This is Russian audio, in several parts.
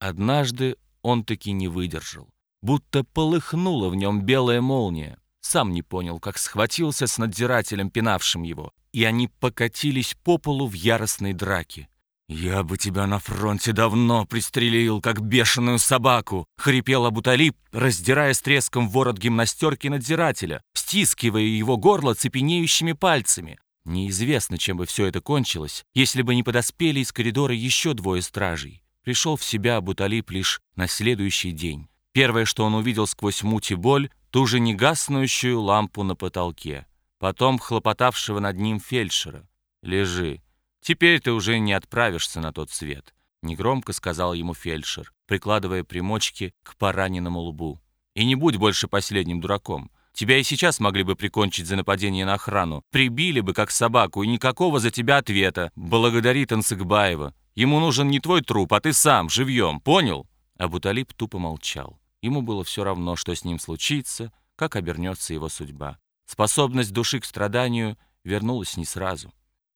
Однажды он таки не выдержал. Будто полыхнула в нем белая молния. Сам не понял, как схватился с надзирателем, пинавшим его, и они покатились по полу в яростной драке. «Я бы тебя на фронте давно пристрелил, как бешеную собаку!» — хрипел Абуталиб, раздирая с треском ворот гимнастерки надзирателя, стискивая его горло цепенеющими пальцами. Неизвестно, чем бы все это кончилось, если бы не подоспели из коридора еще двое стражей. Пришел в себя Абуталиб лишь на следующий день. Первое, что он увидел сквозь муть и боль, ту же негаснущую лампу на потолке. Потом хлопотавшего над ним фельдшера. «Лежи, «Теперь ты уже не отправишься на тот свет», — негромко сказал ему фельдшер, прикладывая примочки к пораненному лбу. «И не будь больше последним дураком. Тебя и сейчас могли бы прикончить за нападение на охрану. Прибили бы, как собаку, и никакого за тебя ответа. Благодари Танцыгбаева. Ему нужен не твой труп, а ты сам, живьем, понял?» Абуталиб тупо молчал. Ему было все равно, что с ним случится, как обернется его судьба. Способность души к страданию вернулась не сразу.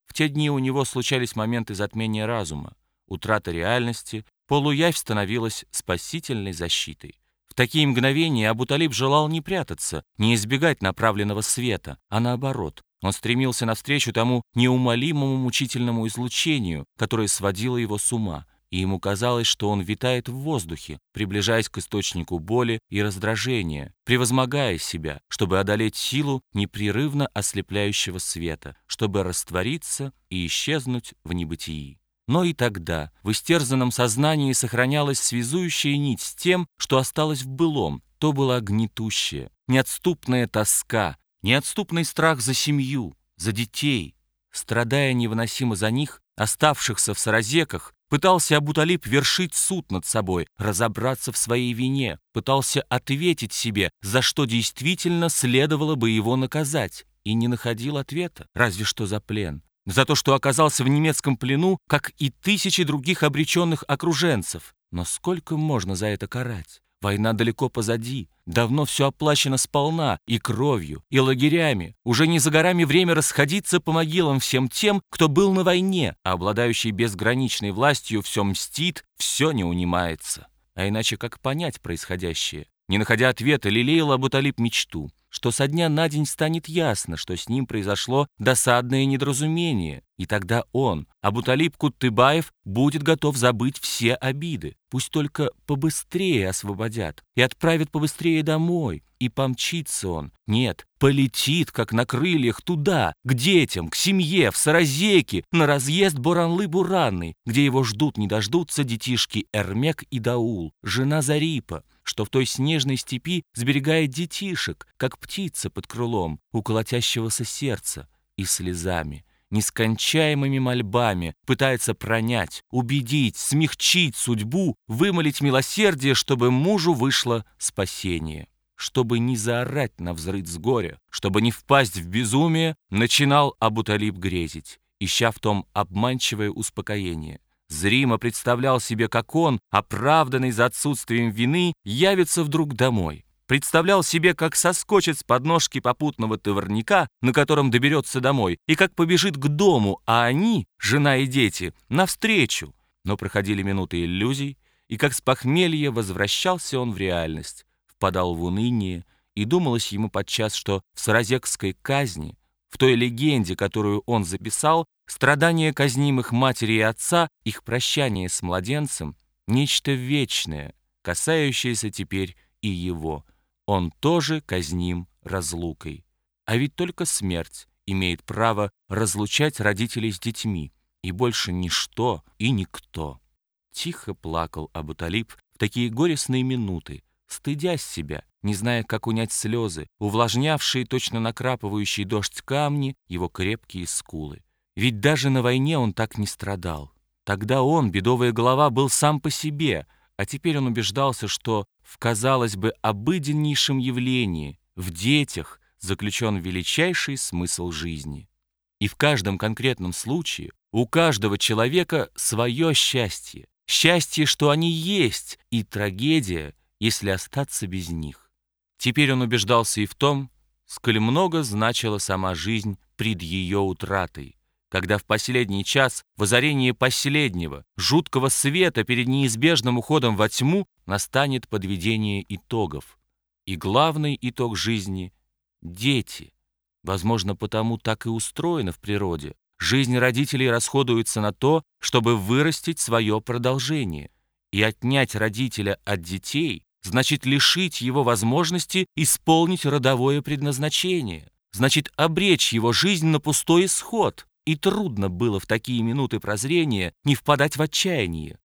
В те дни у него случались моменты затмения разума, утрата реальности, полуявь становилась спасительной защитой. В такие мгновения Абуталиб желал не прятаться, не избегать направленного света, а наоборот. Он стремился навстречу тому неумолимому мучительному излучению, которое сводило его с ума, и ему казалось, что он витает в воздухе, приближаясь к источнику боли и раздражения, превозмогая себя, чтобы одолеть силу непрерывно ослепляющего света, чтобы раствориться и исчезнуть в небытии. Но и тогда в истерзанном сознании сохранялась связующая нить с тем, что осталось в былом, то была гнетущая, неотступная тоска, неотступный страх за семью, за детей. Страдая невыносимо за них, оставшихся в саразеках, Пытался Абуталиб вершить суд над собой, разобраться в своей вине, пытался ответить себе, за что действительно следовало бы его наказать, и не находил ответа, разве что за плен. За то, что оказался в немецком плену, как и тысячи других обреченных окруженцев. Но сколько можно за это карать? Война далеко позади. Давно все оплачено сполна, и кровью, и лагерями. Уже не за горами время расходиться по могилам всем тем, кто был на войне, а обладающий безграничной властью все мстит, все не унимается. А иначе как понять происходящее? Не находя ответа, лелеял Абуталиб мечту что со дня на день станет ясно, что с ним произошло досадное недоразумение, и тогда он, Абуталиб Куттыбаев, будет готов забыть все обиды. Пусть только побыстрее освободят и отправят побыстрее домой. И помчится он. Нет, полетит, как на крыльях, туда, к детям, к семье, в Саразеки, на разъезд Буранлы-Буранной, где его ждут не дождутся детишки Эрмек и Даул, жена Зарипа, что в той снежной степи сберегает детишек, как птица под крылом у колотящегося сердца, и слезами, нескончаемыми мольбами пытается пронять, убедить, смягчить судьбу, вымолить милосердие, чтобы мужу вышло спасение. Чтобы не заорать на взрыв с горя, чтобы не впасть в безумие, начинал Абуталиб грезить, ища в том обманчивое успокоение. Зримо представлял себе, как он, оправданный за отсутствием вины, явится вдруг домой. Представлял себе, как соскочит с подножки попутного товарника, на котором доберется домой, и как побежит к дому, а они, жена и дети, навстречу. Но проходили минуты иллюзий, и как с похмелья возвращался он в реальность, впадал в уныние, и думалось ему подчас, что в Саразекской казни, в той легенде, которую он записал, Страдания казнимых матери и отца, их прощание с младенцем — нечто вечное, касающееся теперь и его. Он тоже казним разлукой. А ведь только смерть имеет право разлучать родителей с детьми, и больше ничто и никто. Тихо плакал Абуталиб в такие горестные минуты, стыдясь себя, не зная, как унять слезы, увлажнявшие точно накрапывающий дождь камни его крепкие скулы. Ведь даже на войне он так не страдал. Тогда он, бедовая голова, был сам по себе, а теперь он убеждался, что в, казалось бы, обыденнейшем явлении, в детях, заключен величайший смысл жизни. И в каждом конкретном случае у каждого человека свое счастье. Счастье, что они есть, и трагедия, если остаться без них. Теперь он убеждался и в том, сколь много значила сама жизнь пред ее утратой, когда в последний час, в озарении последнего, жуткого света перед неизбежным уходом во тьму, настанет подведение итогов. И главный итог жизни — дети. Возможно, потому так и устроено в природе. Жизнь родителей расходуется на то, чтобы вырастить свое продолжение. И отнять родителя от детей значит лишить его возможности исполнить родовое предназначение, значит обречь его жизнь на пустой исход. И трудно было в такие минуты прозрения не впадать в отчаяние.